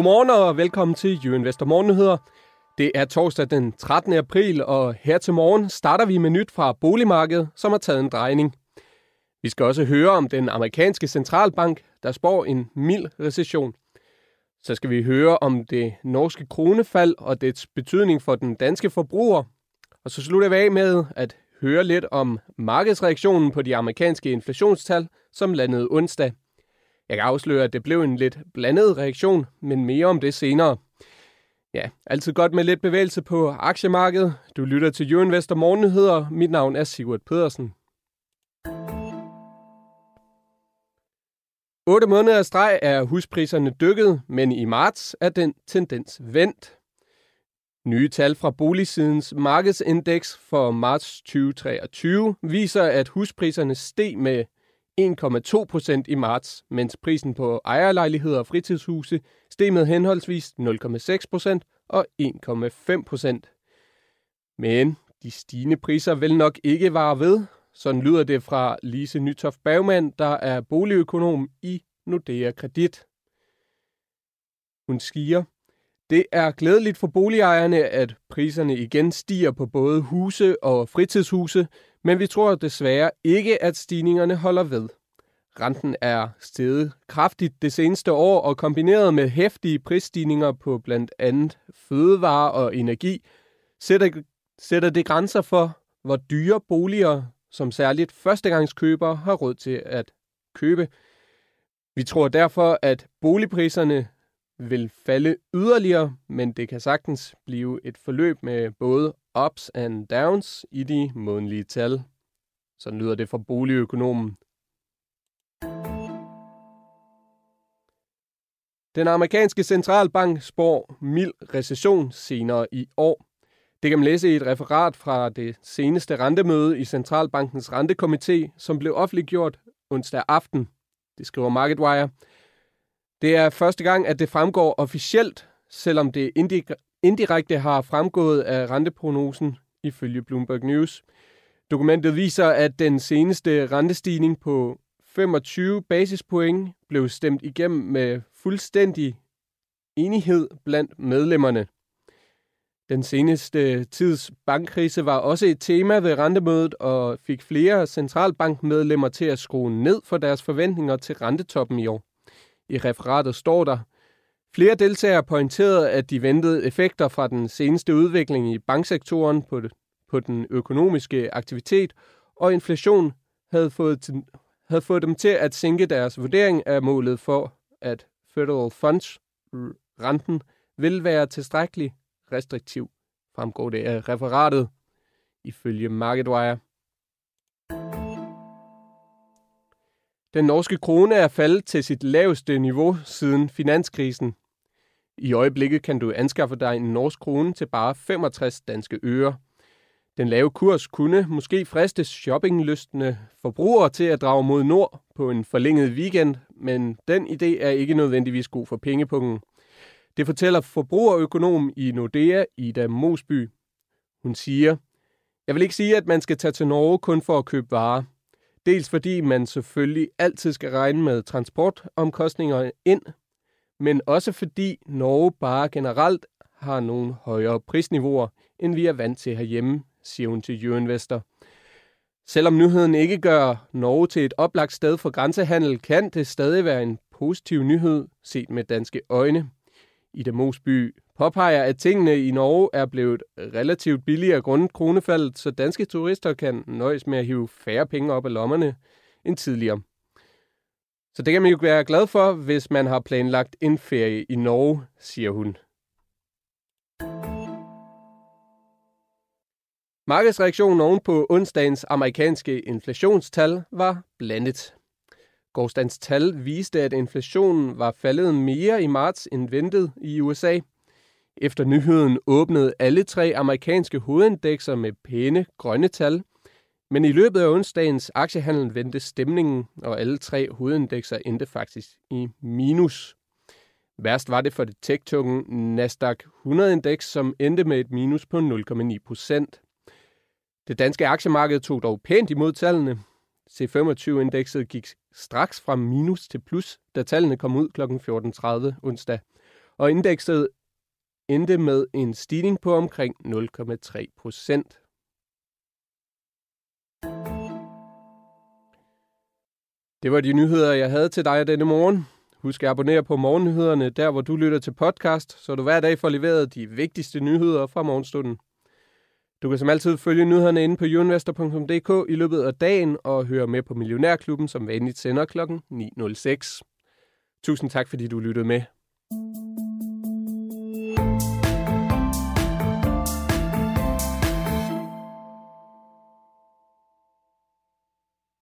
Godmorgen og velkommen til Jørgen Vester Morgennyheder. Det er torsdag den 13. april, og her til morgen starter vi med nyt fra boligmarkedet, som har taget en drejning. Vi skal også høre om den amerikanske centralbank, der spår en mild recession. Så skal vi høre om det norske kronefald og dets betydning for den danske forbruger. Og så slutter vi af med at høre lidt om markedsreaktionen på de amerikanske inflationstal, som landede onsdag. Jeg kan afsløre, at det blev en lidt blandet reaktion, men mere om det senere. Ja, altid godt med lidt bevægelse på aktiemarkedet. Du lytter til Jørgen Vester Morgennyheder. Mit navn er Sigurd Pedersen. 8 måneder af streg er huspriserne dykket, men i marts er den tendens vendt. Nye tal fra Boligsidens markedsindeks for marts 2023 viser, at huspriserne steg med 1,2 procent i marts, mens prisen på ejerlejligheder og fritidshuse steg med henholdsvis 0,6 procent og 1,5 procent. Men de stigende priser vil nok ikke vare ved. Sådan lyder det fra Lise Nytoft Bagmand, der er boligøkonom i Nordea Kredit. Hun siger, det er glædeligt for boligejerne, at priserne igen stiger på både huse og fritidshuse, men vi tror desværre ikke, at stigningerne holder ved. Renten er steget kraftigt det seneste år, og kombineret med hæftige prisstigninger på blandt andet fødevare og energi, sætter, sætter det grænser for, hvor dyre boliger, som særligt førstegangskøbere har råd til at købe. Vi tror derfor, at boligpriserne vil falde yderligere, men det kan sagtens blive et forløb med både ups and downs i de månedlige tal. Så lyder det fra boligøkonomen. Den amerikanske centralbank spår mild recession senere i år. Det kan man læse i et referat fra det seneste rentemøde i Centralbankens rentekomité, som blev offentliggjort onsdag aften. Det skriver MarketWire. Det er første gang, at det fremgår officielt, selvom det indirekte har fremgået af renteprognosen ifølge Bloomberg News. Dokumentet viser, at den seneste rentestigning på 25 basispoint blev stemt igennem med fuldstændig enighed blandt medlemmerne. Den seneste tids bankkrise var også et tema ved rentemødet og fik flere centralbankmedlemmer til at skrue ned for deres forventninger til rentetoppen i år. I referatet står der, flere deltagere pointerede, at de ventede effekter fra den seneste udvikling i banksektoren på, det, på den økonomiske aktivitet og inflation havde fået, til, havde fået dem til at sænke deres vurdering af målet for, at Federal Funds renten vil være tilstrækkelig restriktiv, fremgår det af referatet ifølge MarketWire. Den norske krone er faldet til sit laveste niveau siden finanskrisen. I øjeblikket kan du anskaffe dig en norsk krone til bare 65 danske øre. Den lave kurs kunne måske friste shoppinglystende forbrugere til at drage mod nord på en forlænget weekend, men den idé er ikke nødvendigvis god for pengepungen. Det fortæller forbrugerøkonom i Nordea, Ida Mosby. Hun siger, jeg vil ikke sige, at man skal tage til Norge kun for at købe varer. Dels fordi man selvfølgelig altid skal regne med transportomkostninger ind, men også fordi Norge bare generelt har nogle højere prisniveauer, end vi er vant til herhjemme, siger hun til Jørinvestor. Selvom nyheden ikke gør Norge til et oplagt sted for grænsehandel, kan det stadig være en positiv nyhed set med danske øjne. Ida Mosby påpeger, at tingene i Norge er blevet relativt billigere grundet kronefaldet, så danske turister kan nøjes med at hive færre penge op af lommerne end tidligere. Så det kan man jo være glad for, hvis man har planlagt en ferie i Norge, siger hun. Markedsreaktionen oven på onsdagens amerikanske inflationstal var blandet. Gårdsdagens tal viste, at inflationen var faldet mere i marts end ventet i USA. Efter nyheden åbnede alle tre amerikanske hovedindekser med pæne grønne tal, men i løbet af onsdagens aktiehandel vendte stemningen, og alle tre hovedindekser endte faktisk i minus. Værst var det for det tech-tunge Nasdaq 100-indeks, som endte med et minus på 0,9 procent. Det danske aktiemarked tog dog pænt imod tallene. C25-indekset gik straks fra minus til plus, da tallene kom ud kl. 14.30 onsdag. og indekset endte med en stigning på omkring 0,3 procent. Det var de nyheder, jeg havde til dig denne morgen. Husk at abonnere på Morgennyhederne, der hvor du lytter til podcast, så du hver dag får leveret de vigtigste nyheder fra morgenstunden. Du kan som altid følge nyhederne inde på youinvestor.dk i løbet af dagen og høre med på Millionærklubben, som vanligt sender kl. 9.06. Tusind tak, fordi du lyttede med.